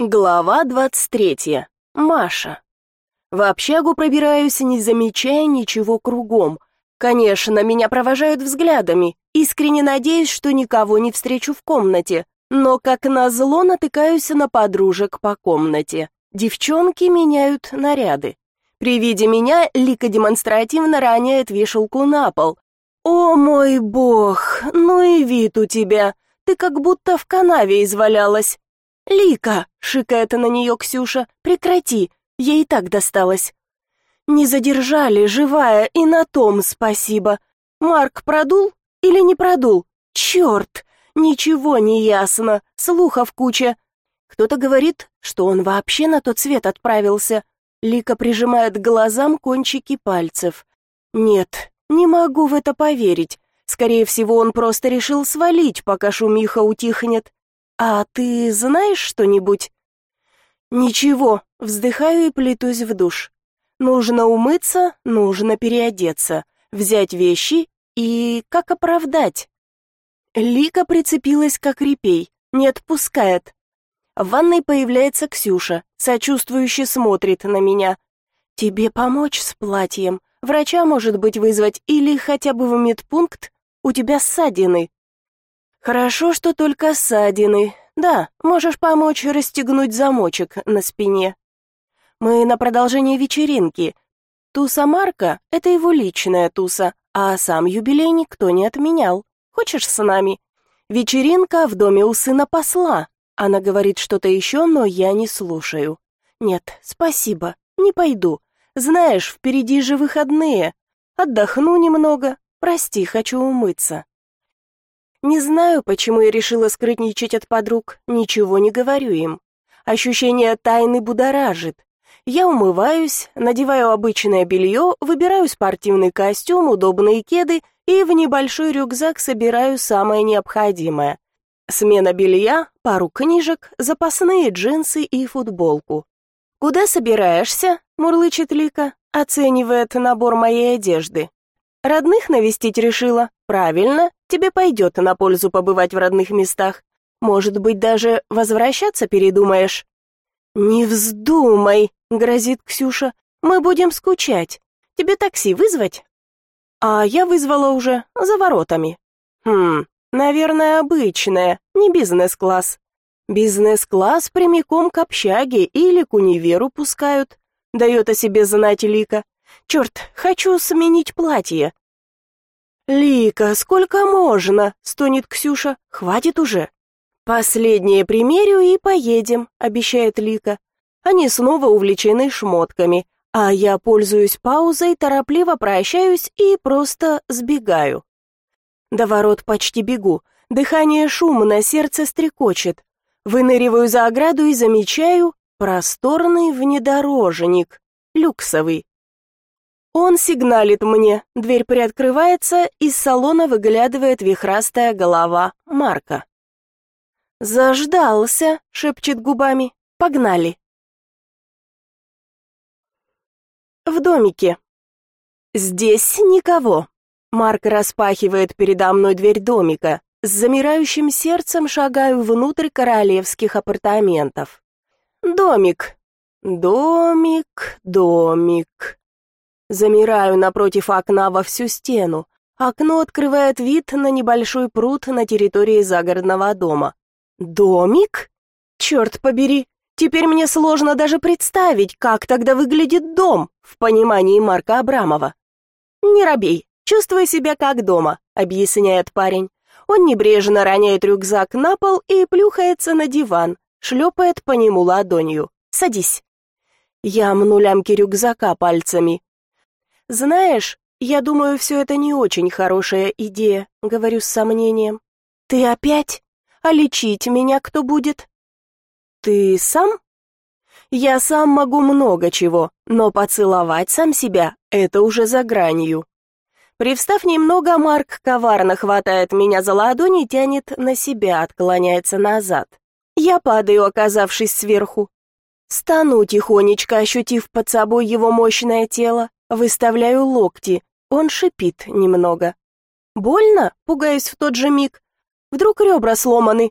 Глава двадцать третья. Маша. В общагу пробираюсь, не замечая ничего кругом. Конечно, меня провожают взглядами, искренне надеюсь, что никого не встречу в комнате, но как назло натыкаюсь на подружек по комнате. Девчонки меняют наряды. При виде меня Лика демонстративно роняет вешалку на пол. «О мой бог, ну и вид у тебя! Ты как будто в канаве извалялась!» «Лика!» — шикает на нее Ксюша. «Прекрати! Ей и так досталось!» «Не задержали, живая, и на том спасибо! Марк продул или не продул? Черт! Ничего не ясно, слухов куча!» Кто-то говорит, что он вообще на тот свет отправился. Лика прижимает глазам кончики пальцев. «Нет, не могу в это поверить. Скорее всего, он просто решил свалить, пока шумиха утихнет. «А ты знаешь что-нибудь?» «Ничего», вздыхаю и плетусь в душ. Нужно умыться, нужно переодеться, взять вещи и как оправдать? Лика прицепилась как репей, не отпускает. В ванной появляется Ксюша, сочувствующе смотрит на меня. «Тебе помочь с платьем? Врача, может быть, вызвать или хотя бы в медпункт? У тебя ссадины». Хорошо, что только ссадины. Да, можешь помочь расстегнуть замочек на спине. Мы на продолжение вечеринки. Туса Марка — это его личная туса, а сам юбилей никто не отменял. Хочешь с нами? Вечеринка в доме у сына посла. Она говорит что-то еще, но я не слушаю. Нет, спасибо, не пойду. Знаешь, впереди же выходные. Отдохну немного. Прости, хочу умыться. Не знаю, почему я решила скрытничать от подруг, ничего не говорю им. Ощущение тайны будоражит. Я умываюсь, надеваю обычное белье, выбираю спортивный костюм, удобные кеды и в небольшой рюкзак собираю самое необходимое. Смена белья, пару книжек, запасные джинсы и футболку. «Куда собираешься?» — мурлычет Лика, оценивает набор моей одежды. «Родных навестить решила?» Правильно, тебе пойдет на пользу побывать в родных местах. Может быть, даже возвращаться передумаешь. Не вздумай, грозит Ксюша. Мы будем скучать. Тебе такси вызвать? А я вызвала уже за воротами. Хм, наверное, обычное, не бизнес-класс. Бизнес-класс прямиком к общаге или к универу пускают. Дает о себе знать Лика. Черт, хочу сменить платье. «Лика, сколько можно?» — стонет Ксюша. «Хватит уже». «Последнее примерю и поедем», — обещает Лика. Они снова увлечены шмотками, а я пользуюсь паузой, торопливо прощаюсь и просто сбегаю. До ворот почти бегу, дыхание шумно, сердце стрекочет. Выныриваю за ограду и замечаю просторный внедорожник, люксовый. Он сигналит мне, дверь приоткрывается, из салона выглядывает вихрастая голова Марка. «Заждался», — шепчет губами. «Погнали». В домике. Здесь никого. Марк распахивает передо мной дверь домика. С замирающим сердцем шагаю внутрь королевских апартаментов. Домик. Домик, домик. Замираю напротив окна во всю стену. Окно открывает вид на небольшой пруд на территории загородного дома. Домик? Черт побери, теперь мне сложно даже представить, как тогда выглядит дом в понимании Марка Абрамова. Не робей, чувствуй себя как дома, объясняет парень. Он небрежно роняет рюкзак на пол и плюхается на диван, шлепает по нему ладонью. Садись. Я мну лямки рюкзака пальцами, «Знаешь, я думаю, все это не очень хорошая идея», — говорю с сомнением. «Ты опять? А лечить меня кто будет?» «Ты сам?» «Я сам могу много чего, но поцеловать сам себя — это уже за гранью». Привстав немного, Марк коварно хватает меня за ладони тянет на себя, отклоняется назад. Я падаю, оказавшись сверху. Стану тихонечко, ощутив под собой его мощное тело, Выставляю локти. Он шипит немного. Больно? Пугаюсь в тот же миг. Вдруг ребра сломаны.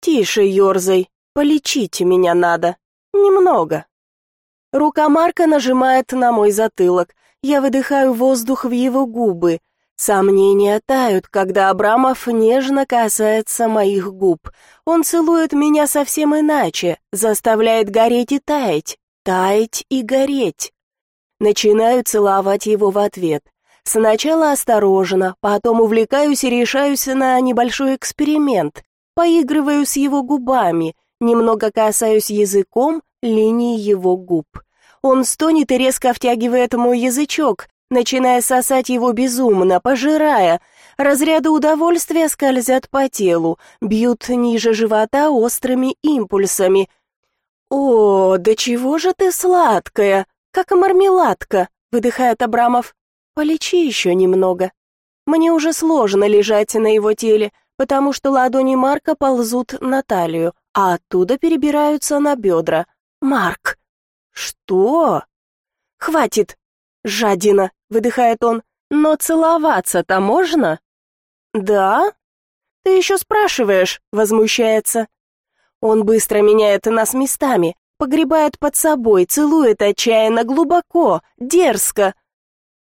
Тише, ерзай. Полечить меня надо. Немного. Рука Марка нажимает на мой затылок. Я выдыхаю воздух в его губы. Сомнения тают, когда Абрамов нежно касается моих губ. Он целует меня совсем иначе, заставляет гореть и таять, таять и гореть. Начинаю целовать его в ответ. Сначала осторожно, потом увлекаюсь и решаюсь на небольшой эксперимент. Поигрываю с его губами, немного касаюсь языком линии его губ. Он стонет и резко втягивает мой язычок, начиная сосать его безумно, пожирая. Разряды удовольствия скользят по телу, бьют ниже живота острыми импульсами. «О, да чего же ты сладкая, как мармеладка!» — выдыхает Абрамов. Полечи еще немного. Мне уже сложно лежать на его теле, потому что ладони Марка ползут на талию, а оттуда перебираются на бедра. Марк. Что? Хватит. Жадина, выдыхает он. Но целоваться-то можно? Да? Ты еще спрашиваешь, возмущается. Он быстро меняет нас местами, погребает под собой, целует отчаянно, глубоко, дерзко.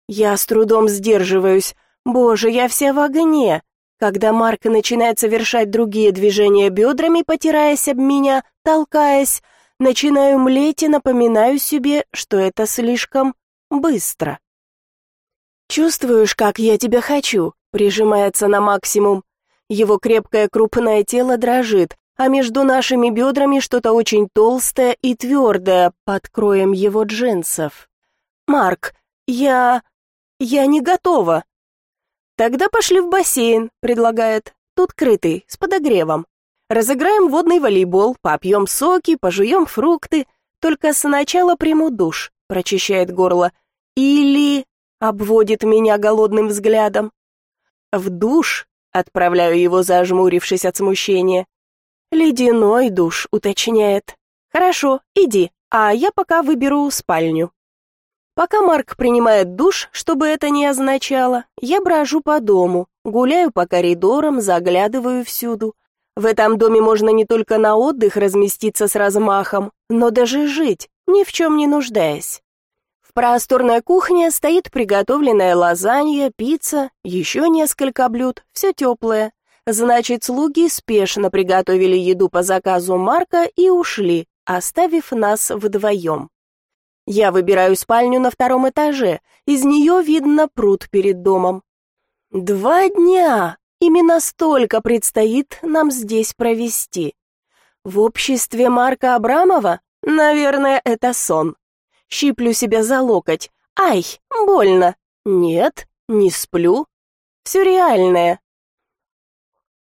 Я с трудом сдерживаюсь. Боже, я вся в огне. Когда Марк начинает совершать другие движения бедрами, потираясь об меня, толкаясь, начинаю млеть и напоминаю себе, что это слишком быстро. «Чувствуешь, как я тебя хочу?» прижимается на максимум. Его крепкое крупное тело дрожит, а между нашими бедрами что-то очень толстое и твердое под кроем его джинсов. «Марк, я...» «Я не готова». «Тогда пошли в бассейн», — предлагает. «Тут крытый, с подогревом. Разыграем водный волейбол, попьем соки, пожуем фрукты. Только сначала приму душ», — прочищает горло. «Или...» — обводит меня голодным взглядом. «В душ», — отправляю его, зажмурившись от смущения. «Ледяной душ», — уточняет. «Хорошо, иди, а я пока выберу спальню». Пока Марк принимает душ, что бы это ни означало, я брожу по дому, гуляю по коридорам, заглядываю всюду. В этом доме можно не только на отдых разместиться с размахом, но даже жить, ни в чем не нуждаясь. В просторной кухне стоит приготовленная лазанья, пицца, еще несколько блюд, все теплое. Значит, слуги спешно приготовили еду по заказу Марка и ушли, оставив нас вдвоем. Я выбираю спальню на втором этаже. Из нее видно пруд перед домом. Два дня! Именно столько предстоит нам здесь провести. В обществе Марка Абрамова? Наверное, это сон. Щиплю себя за локоть. Ай, больно. Нет, не сплю. Все реальное.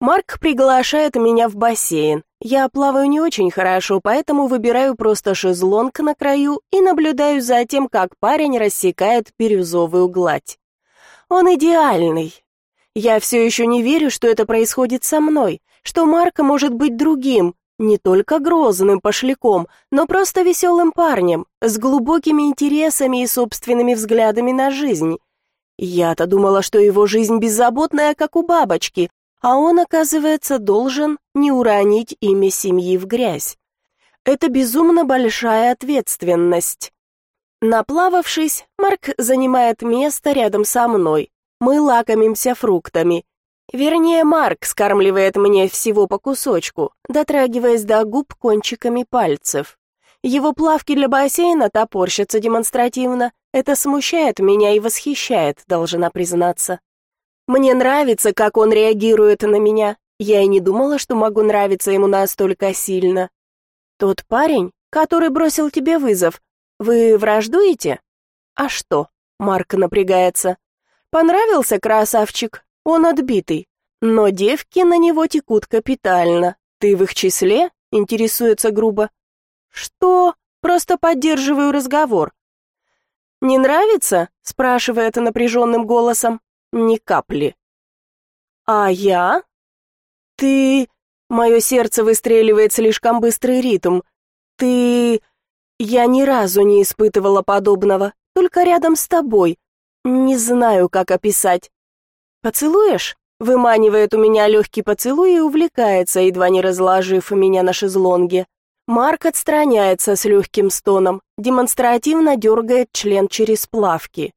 Марк приглашает меня в бассейн. Я плаваю не очень хорошо, поэтому выбираю просто шезлонг на краю и наблюдаю за тем, как парень рассекает бирюзовую гладь. Он идеальный. Я все еще не верю, что это происходит со мной, что Марк может быть другим, не только грозным пошляком, но просто веселым парнем, с глубокими интересами и собственными взглядами на жизнь. Я-то думала, что его жизнь беззаботная, как у бабочки, а он, оказывается, должен не уронить имя семьи в грязь. Это безумно большая ответственность. Наплававшись, Марк занимает место рядом со мной. Мы лакомимся фруктами. Вернее, Марк скармливает мне всего по кусочку, дотрагиваясь до губ кончиками пальцев. Его плавки для бассейна топорщатся демонстративно. Это смущает меня и восхищает, должна признаться. Мне нравится, как он реагирует на меня. Я и не думала, что могу нравиться ему настолько сильно. Тот парень, который бросил тебе вызов, вы враждуете? А что? Марк напрягается. Понравился красавчик? Он отбитый. Но девки на него текут капитально. Ты в их числе? Интересуется грубо. Что? Просто поддерживаю разговор. Не нравится? спрашивает напряженным голосом. Ни капли. А я? Ты... Мое сердце выстреливает слишком быстрый ритм. Ты... Я ни разу не испытывала подобного, только рядом с тобой. Не знаю, как описать. Поцелуешь? Выманивает у меня легкий поцелуй и увлекается, едва не разложив меня на шезлонге. Марк отстраняется с легким стоном, демонстративно дергает член через плавки.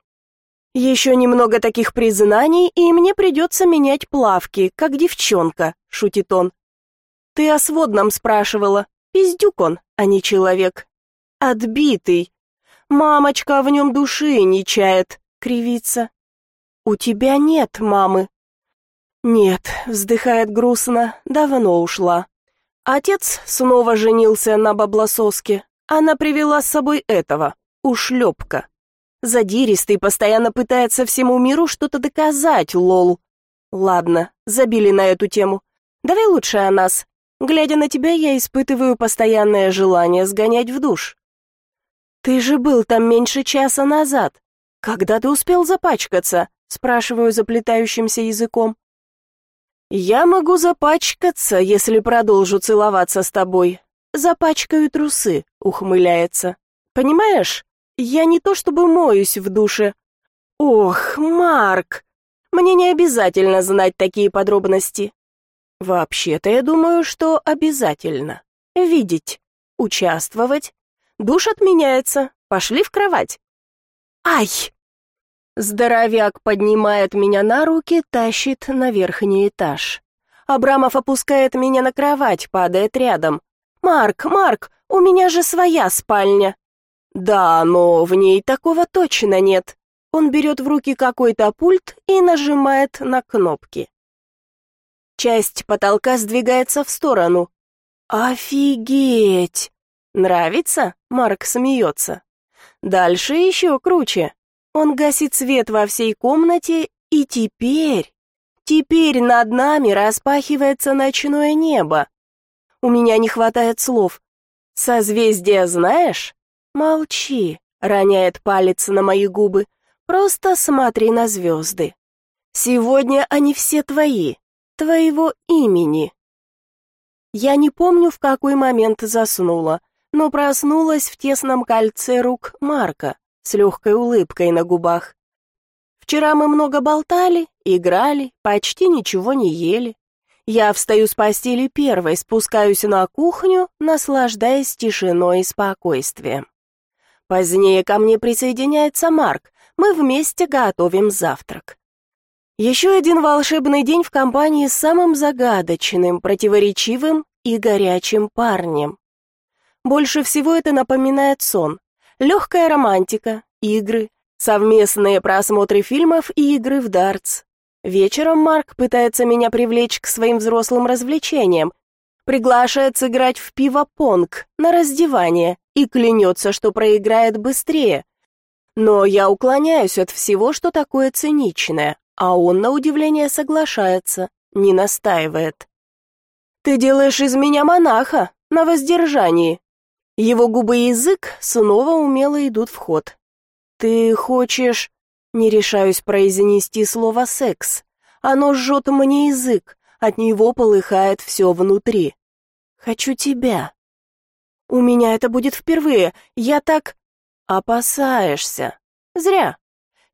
«Еще немного таких признаний, и мне придется менять плавки, как девчонка», — шутит он. «Ты о сводном спрашивала. Пиздюк он, а не человек. Отбитый. Мамочка в нем души не чает», — кривится. «У тебя нет мамы». «Нет», — вздыхает грустно, — «давно ушла». Отец снова женился на баблососке. Она привела с собой этого, ушлепка. Задиристый постоянно пытается всему миру что-то доказать, лол. Ладно, забили на эту тему. Давай лучше о нас. Глядя на тебя, я испытываю постоянное желание сгонять в душ. Ты же был там меньше часа назад. Когда ты успел запачкаться? Спрашиваю заплетающимся языком. «Я могу запачкаться, если продолжу целоваться с тобой. Запачкаю трусы», — ухмыляется. «Понимаешь, я не то чтобы моюсь в душе». «Ох, Марк, мне не обязательно знать такие подробности». «Вообще-то я думаю, что обязательно. Видеть, участвовать. Душ отменяется. Пошли в кровать». «Ай!» Здоровяк поднимает меня на руки, тащит на верхний этаж. Абрамов опускает меня на кровать, падает рядом. «Марк, Марк, у меня же своя спальня». «Да, но в ней такого точно нет». Он берет в руки какой-то пульт и нажимает на кнопки. Часть потолка сдвигается в сторону. «Офигеть!» «Нравится?» — Марк смеется. «Дальше еще круче. Он гасит свет во всей комнате, и теперь... Теперь над нами распахивается ночное небо. У меня не хватает слов. Созвездие знаешь? Молчи, роняет палец на мои губы. Просто смотри на звезды. Сегодня они все твои, твоего имени. Я не помню, в какой момент заснула, но проснулась в тесном кольце рук Марка с легкой улыбкой на губах. Вчера мы много болтали, играли, почти ничего не ели. Я встаю с постели первой, спускаюсь на кухню, наслаждаясь тишиной и спокойствием. Позднее ко мне присоединяется Марк, мы вместе готовим завтрак. Еще один волшебный день в компании с самым загадочным, противоречивым и горячим парнем. Больше всего это напоминает сон, Легкая романтика, игры, совместные просмотры фильмов и игры в дартс. Вечером Марк пытается меня привлечь к своим взрослым развлечениям, приглашает сыграть в пиво-понг на раздевание и клянется, что проиграет быстрее. Но я уклоняюсь от всего, что такое циничное, а он, на удивление, соглашается, не настаивает. «Ты делаешь из меня монаха на воздержании», его губы и язык снова умело идут в ход. «Ты хочешь...» Не решаюсь произнести слово «секс». Оно жжет мне язык, от него полыхает все внутри. «Хочу тебя». «У меня это будет впервые, я так...» «Опасаешься. Зря.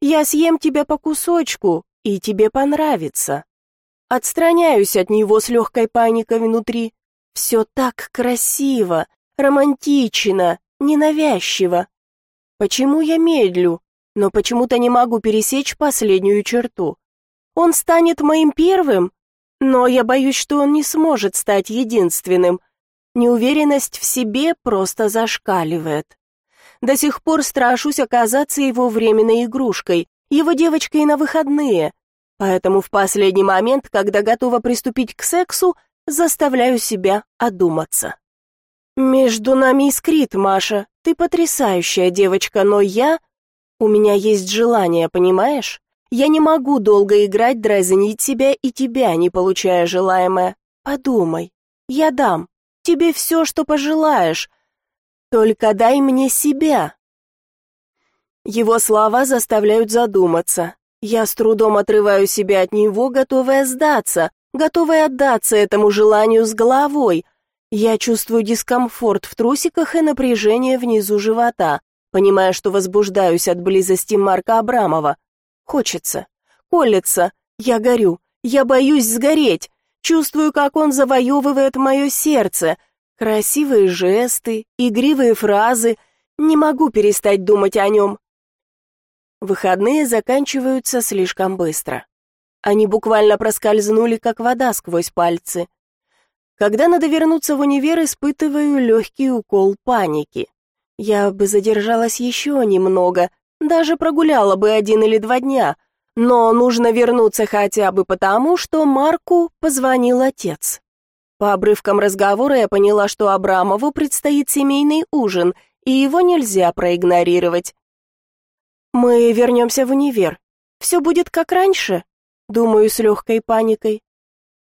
Я съем тебя по кусочку, и тебе понравится». Отстраняюсь от него с легкой паникой внутри. Все так красиво, романтично, ненавязчиво. Почему я медлю, но почему-то не могу пересечь последнюю черту? Он станет моим первым, но я боюсь, что он не сможет стать единственным. Неуверенность в себе просто зашкаливает. До сих пор страшусь оказаться его временной игрушкой, его девочкой на выходные. Поэтому в последний момент, когда готова приступить к сексу, заставляю себя одуматься. «Между нами искрит, Маша. Ты потрясающая девочка, но я... У меня есть желание, понимаешь? Я не могу долго играть, дразнить себя и тебя, не получая желаемое. Подумай. Я дам. Тебе все, что пожелаешь. Только дай мне себя». Его слова заставляют задуматься. Я с трудом отрываю себя от него, готовая сдаться, готовая отдаться этому желанию с головой, я чувствую дискомфорт в трусиках и напряжение внизу живота, понимая, что возбуждаюсь от близости Марка Абрамова. Хочется, колется, я горю, Я боюсь сгореть, чувствую, как он завоевывает мое сердце. Красивые жесты, игривые фразы. Не могу перестать думать о нем. Выходные заканчиваются слишком быстро. Они буквально проскользнули, как вода сквозь пальцы. Когда надо вернуться в универ, испытываю легкий укол паники. Я бы задержалась еще немного, даже прогуляла бы один или два дня, но нужно вернуться хотя бы потому, что Марку позвонил отец. По обрывкам разговора я поняла, что Абрамову предстоит семейный ужин, и его нельзя проигнорировать. «Мы вернемся в универ. Все будет как раньше?» Думаю с легкой паникой.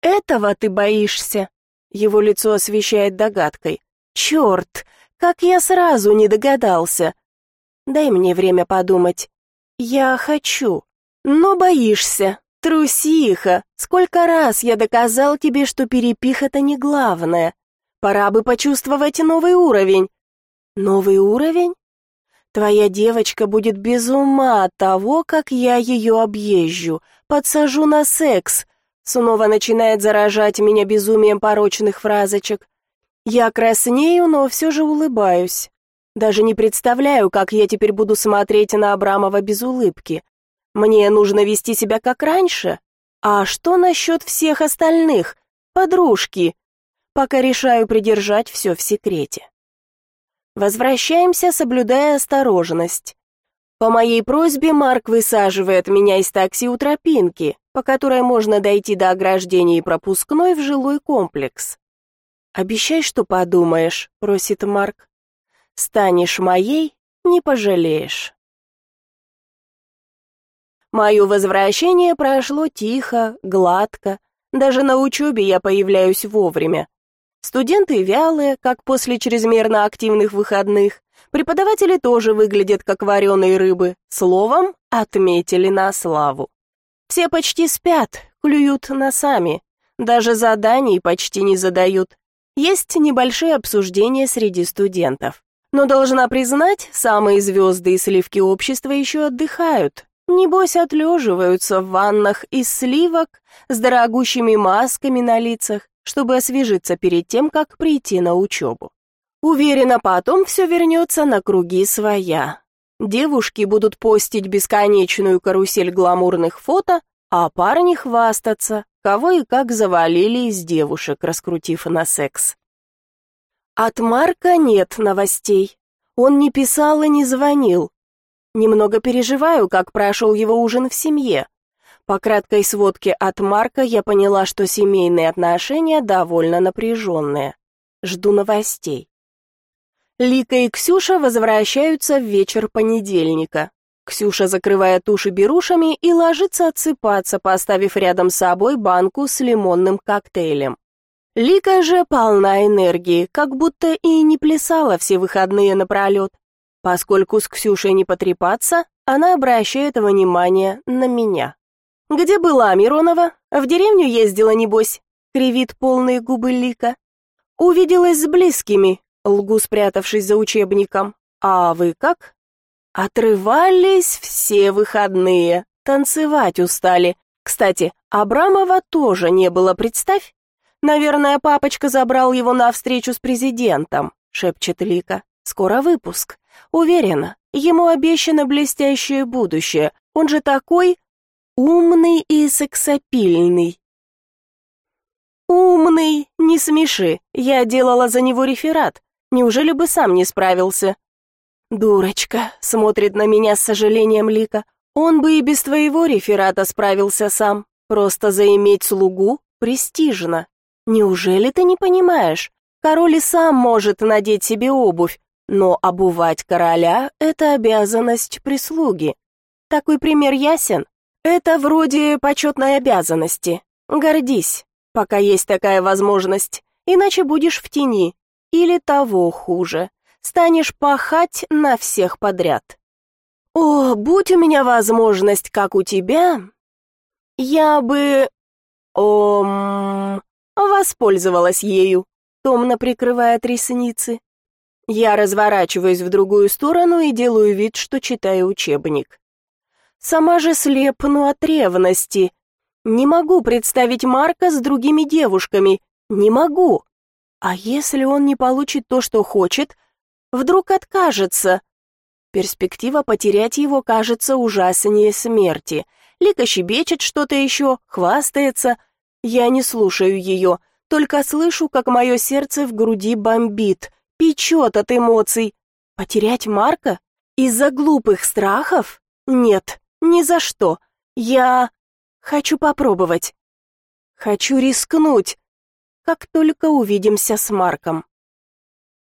«Этого ты боишься?» Его лицо освещает догадкой. «Черт, как я сразу не догадался!» «Дай мне время подумать. Я хочу, но боишься. Трусиха, сколько раз я доказал тебе, что перепих — это не главное. Пора бы почувствовать новый уровень». «Новый уровень?» Твоя девочка будет без ума от того, как я ее объезжу, подсажу на секс, Снова начинает заражать меня безумием порочных фразочек. Я краснею, но все же улыбаюсь. Даже не представляю, как я теперь буду смотреть на Абрамова без улыбки. Мне нужно вести себя как раньше. А что насчет всех остальных? Подружки. Пока решаю придержать все в секрете. Возвращаемся, соблюдая осторожность. По моей просьбе Марк высаживает меня из такси у тропинки, по которой можно дойти до ограждения и пропускной в жилой комплекс. «Обещай, что подумаешь», — просит Марк. «Станешь моей, не пожалеешь». Мое возвращение прошло тихо, гладко. Даже на учебе я появляюсь вовремя. Студенты вялые, как после чрезмерно активных выходных. Преподаватели тоже выглядят как вареные рыбы. Словом, отметили на славу. Все почти спят, клюют носами. Даже заданий почти не задают. Есть небольшие обсуждения среди студентов. Но должна признать, самые звезды и сливки общества еще отдыхают. Небось, отлеживаются в ваннах из сливок с дорогущими масками на лицах, чтобы освежиться перед тем, как прийти на учебу. Уверена, потом все вернется на круги своя. Девушки будут постить бесконечную карусель гламурных фото, а парни хвастаться, кого и как завалили из девушек, раскрутив на секс. От Марка нет новостей. Он не писал и не звонил. Немного переживаю, как прошел его ужин в семье. По краткой сводке от Марка я поняла, что семейные отношения довольно напряженные. Жду новостей. Лика и Ксюша возвращаются в вечер понедельника. Ксюша закрывает уши берушами и ложится отсыпаться, поставив рядом с собой банку с лимонным коктейлем. Лика же полна энергии, как будто и не плясала все выходные напролет. Поскольку с Ксюшей не потрепаться, она обращает внимание на меня. «Где была Миронова? В деревню ездила, небось?» — кривит полные губы Лика. «Увиделась с близкими, лгу, спрятавшись за учебником. «А вы как?» Отрывались все выходные, танцевать устали. Кстати, Абрамова тоже не было, представь. Наверное, папочка забрал его на встречу с президентом, шепчет Лика. Скоро выпуск. Уверена, ему обещано блестящее будущее. Он же такой умный и сексапильный. Умный, не смеши. Я делала за него реферат. Неужели бы сам не справился? Дурочка, смотрит на меня с сожалением Лика. Он бы и без твоего реферата справился сам. Просто заиметь слугу престижно. Неужели ты не понимаешь? Король и сам может надеть себе обувь, но обувать короля — это обязанность прислуги. Такой пример ясен? Это вроде почетной обязанности. Гордись, пока есть такая возможность, иначе будешь в тени, или того хуже, станешь пахать на всех подряд. О, будь у меня возможность, как у тебя, я бы... Ом... воспользовалась ею, томно прикрывая ресницы. Я разворачиваюсь в другую сторону и делаю вид, что читаю учебник. Сама же слепну от ревности. Не могу представить Марка с другими девушками. Не могу. А если он не получит то, что хочет, вдруг откажется? Перспектива потерять его кажется ужаснее смерти. Лика щебечет что-то еще, хвастается. Я не слушаю ее, только слышу, как мое сердце в груди бомбит, печет от эмоций. Потерять Марка? Из-за глупых страхов? Нет, ни за что. Я хочу попробовать. Хочу рискнуть. Как только увидимся с Марком.